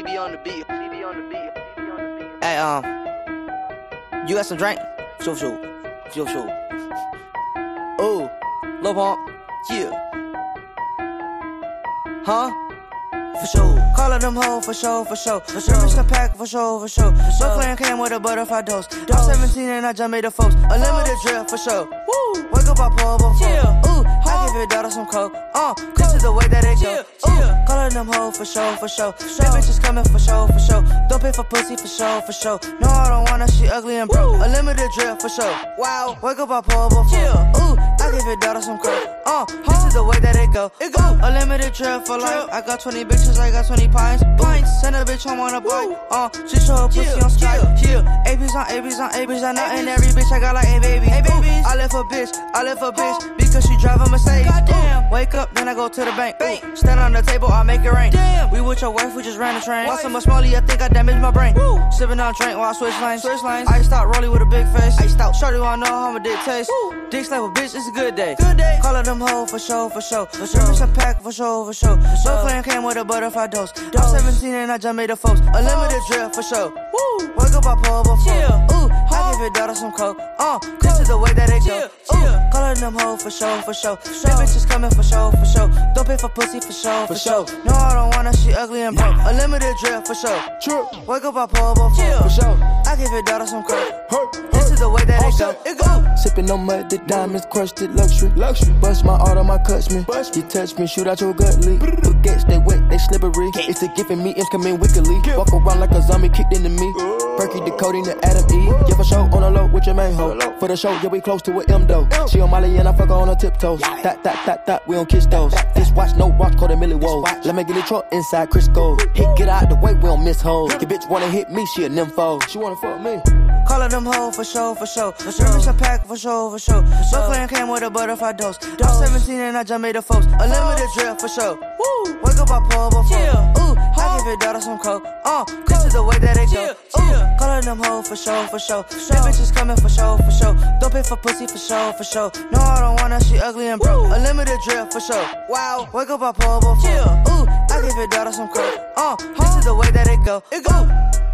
CB on the beat. CB on the beat. CB on the beat. Hey, um, you got some drink? Sure, sure. Sure, sure. Ooh, Lil Pump, yeah. Huh? For sure. Callin' them hoes for sure, for sure. For sure. Some pack for sure, for sure. So clean came with a butterfly dose. I'm 17 and I just made the folks. Unlimited drip for sure. Woo. Wake up, I pull up a yeah. I give your daughter some coke. Uh, this is the way that it go. Ooh, callin' them hoes for sure, for sure. That bitch is coming for sure, for sure. Don't pay for pussy for sure, for sure. No, I don't her, she ugly and broke. Unlimited drip for sure. Wow. Wake up, I pull up a yeah. Ooh, I give your daughter some coke. Uh, this is the way that it go. It go. Unlimited drip for life. I got 20 bitches, I got 20 pints. Pints. Send a bitch home on a bike. Uh, she show her pussy on Skype. Yeah. ABs on ABs on ABs on nothing. Every bitch I got like a baby. Hey babies. I left a bitch. I left a bitch because she drive a Mercedes. Goddamn. Wake up, then I go to the bank. bank. Stand on the table, I make it rain. Damn. We with your wife, we just ran the train. Want so much molly, I think I damaged my brain. Woo. Sipping on drink while I switch lanes. Switch lanes. I stop rolling with a big face. I stop. Shorty wanna know how my dick taste. Woo. Dick slap a bitch, it's a good day. Good day. Call her them hoe for sure, for sure. For sure. some pack for sure, for sure. For sure. came with a butterfly dose. I'm 17 and I just made the folks. Unlimited drip for sure. Woo. Wake up, I pull up a phone. Ooh, I give your daughter some coke. Uh, this is the way that it go. Ooh, call her them hoe for sure, for sure. That bitch is coming for sure, for sure. Don't pay for pussy for sure, for sure. No, I don't her, she ugly and broke. Unlimited drip for sure. True. Wake up, I pull up. For sure. I give your daughter some coke. Hurt. This is the way that it go. It go. Sippin' on mud, the diamonds crushed it, luxury. Luxury. Bust my art on my cuts, me. Bust. You touch me, shoot out your gut leak. Baguettes, they wet, they slippery. It's a gift and me incoming wickedly. Walk around like a zombie kicked into me. Oh. Perky decoding the Adam E. Yeah, for show on the low with your main hoe. For the show, yeah, we close to a M though. Oh. She on Molly and I fuck her on her tiptoes. That, that, that, that, we don't kiss those. This watch, no watch, call it Millie Woe. Let me get the truck inside Chris Gold. Hit, get out the way, we don't miss hoes. Your bitch wanna hit me, she a nympho. She wanna fuck me. Call them hoe for sure, for sure. For sure. some pack for sure, for sure. So clan came with a butterfly dose. I'm 17 and I just made the folks. Unlimited drip for sure. Woo. Wake up, I pull up a phone. Ooh, I give your daughter some coke. Uh, this is the way that it go. Ooh, call her them hoe for sure, for sure. That bitch is coming for sure, for sure. Don't pay for pussy for sure, for sure. No, I don't her, she ugly and broke. Unlimited drip for sure. Wow. Wake up, I pull up a phone. Ooh, I give your daughter some coke. Uh, this is the way that it go. It go.